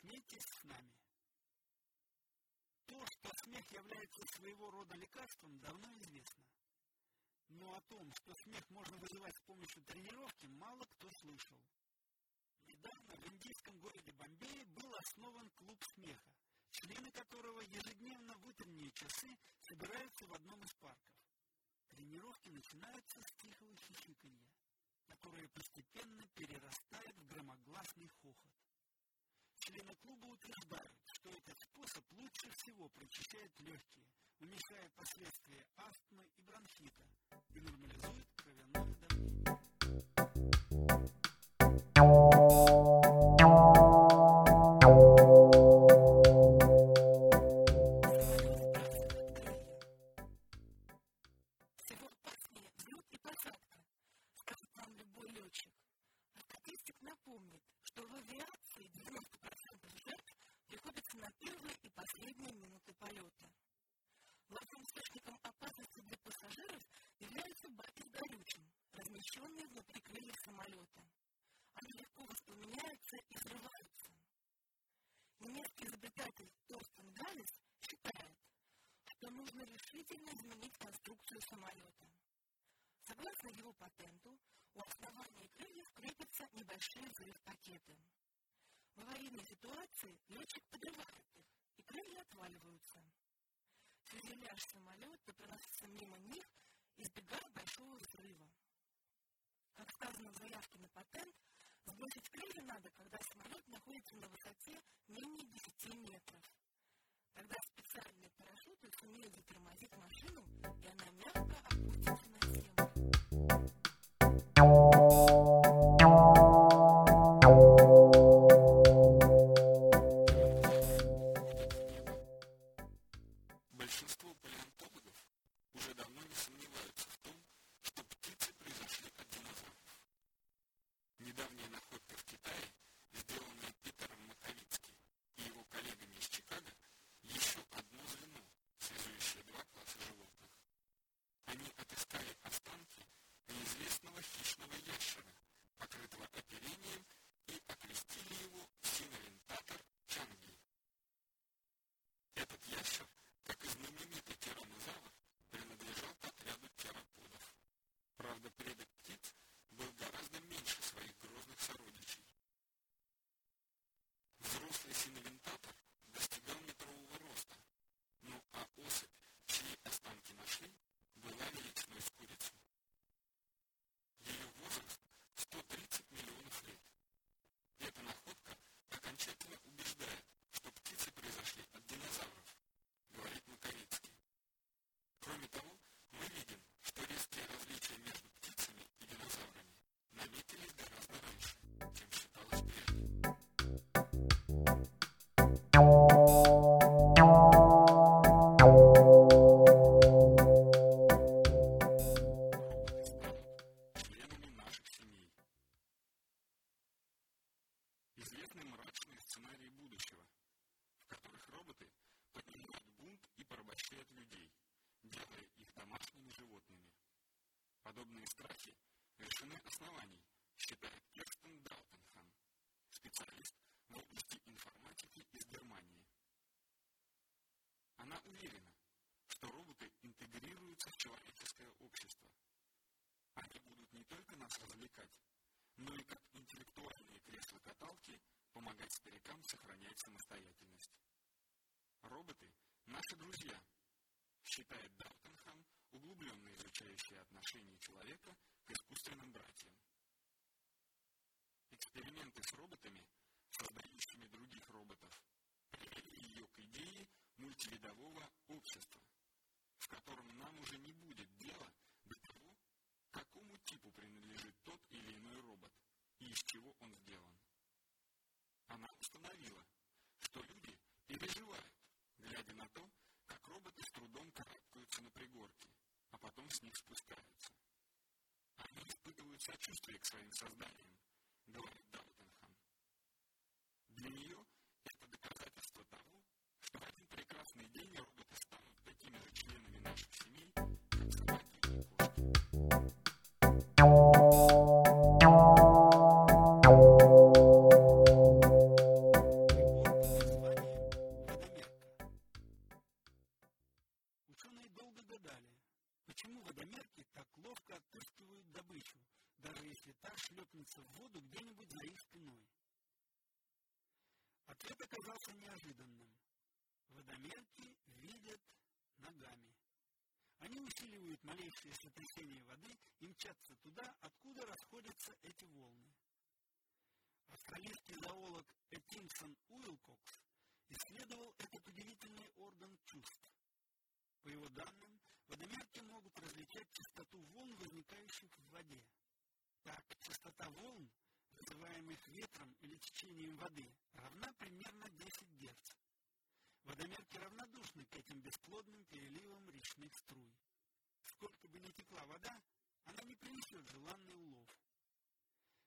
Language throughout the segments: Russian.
Смейтесь с нами. То, что смех является своего рода лекарством, давно известно. Но о том, что смех можно вызывать с помощью тренировки, мало кто слышал. Недавно в индийском городе Бомбее был основан клуб смеха, члены которого ежедневно в утренние часы собираются в одном из парков. Тренировки начинаются с тихого хихиканья, прочищает легкие, уменьшает последствия астмы и бронхита. и конструкцию самолета. Согласно его патенту, у основания крыльев крепятся небольшие взрыв-пакеты. В аварийной ситуации летчик подрывает их, и крылья отваливаются. Фюзеляж самолета проносится мимо них, избегая большого взрыва. Как сказано в заявке на патент, сбросить крылья надо, когда самолет находится на высоте менее 10 метров. Тогда специальные парашюты сумеют затормозить машину, и она мягко опустится на землю. Известны мрачные сценарии будущего, в которых роботы поднимают бунт и порабощают людей, делая их домашними животными. Подобные страхи лишены оснований, считает Керстен Даутенхам, специалист в области информатики из Германии. Она уверена, что роботы интегрируются в человеческое общество. Они будут не только нас развлекать, но и как интеллектуальные кресла-каталки помогать старикам сохранять самостоятельность. Роботы – наши друзья, считает Даутенхам, углубленно изучающий отношение человека к искусственным братьям. Эксперименты с роботами, создающими других роботов, привели ее к идее мультивидового общества, в котором нам уже не будет дела до того, какому типу принадлежит тот или иной робот и из чего он сделан. Она установила, что люди переживают, глядя на то, как роботы с трудом карабкаются на пригорке, а потом с них спускаются. Они испытывают сочувствие к своим созданиям, говорит шлепнется в воду где-нибудь за их спиной. Ответ оказался неожиданным. Водомерки видят ногами. Они усиливают малейшие сотрясения воды и мчатся туда, откуда расходятся эти волны. Австралийский зоолог Этинсон Уилкокс исследовал этот удивительный орган чувств. По его данным, водомерки могут различать частоту волн, возникающих в воде. Так, частота волн, вызываемых ветром или течением воды, равна примерно 10 Гц. Водомерки равнодушны к этим бесплодным переливам речных струй. Сколько бы ни текла вода, она не принесет желанный улов.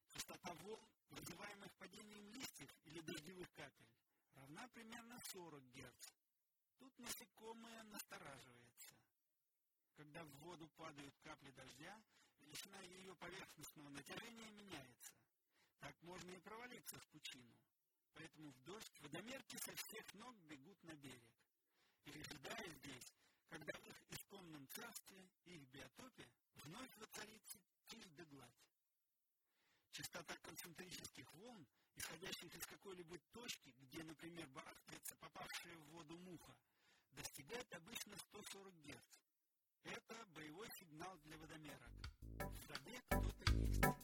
Частота волн, вызываемых падением листьев или дождевых капель, равна примерно 40 Гц. Тут насекомое настораживается. Когда в воду падают капли дождя, величина ее поверхностного натяжения меняется. Так можно и провалиться в пучину. Поэтому в дождь водомерки со всех ног бегут на берег. Пережидая здесь, когда в их исконном царстве, их биотопе, вновь воцарится тишь да гладь. Частота концентрических волн, исходящих из какой-либо точки, где, например, барахтается попавшая в воду муха, достигает обычно 140 Гц. Это боевой сигнал для водомерок. fundamento do tenista.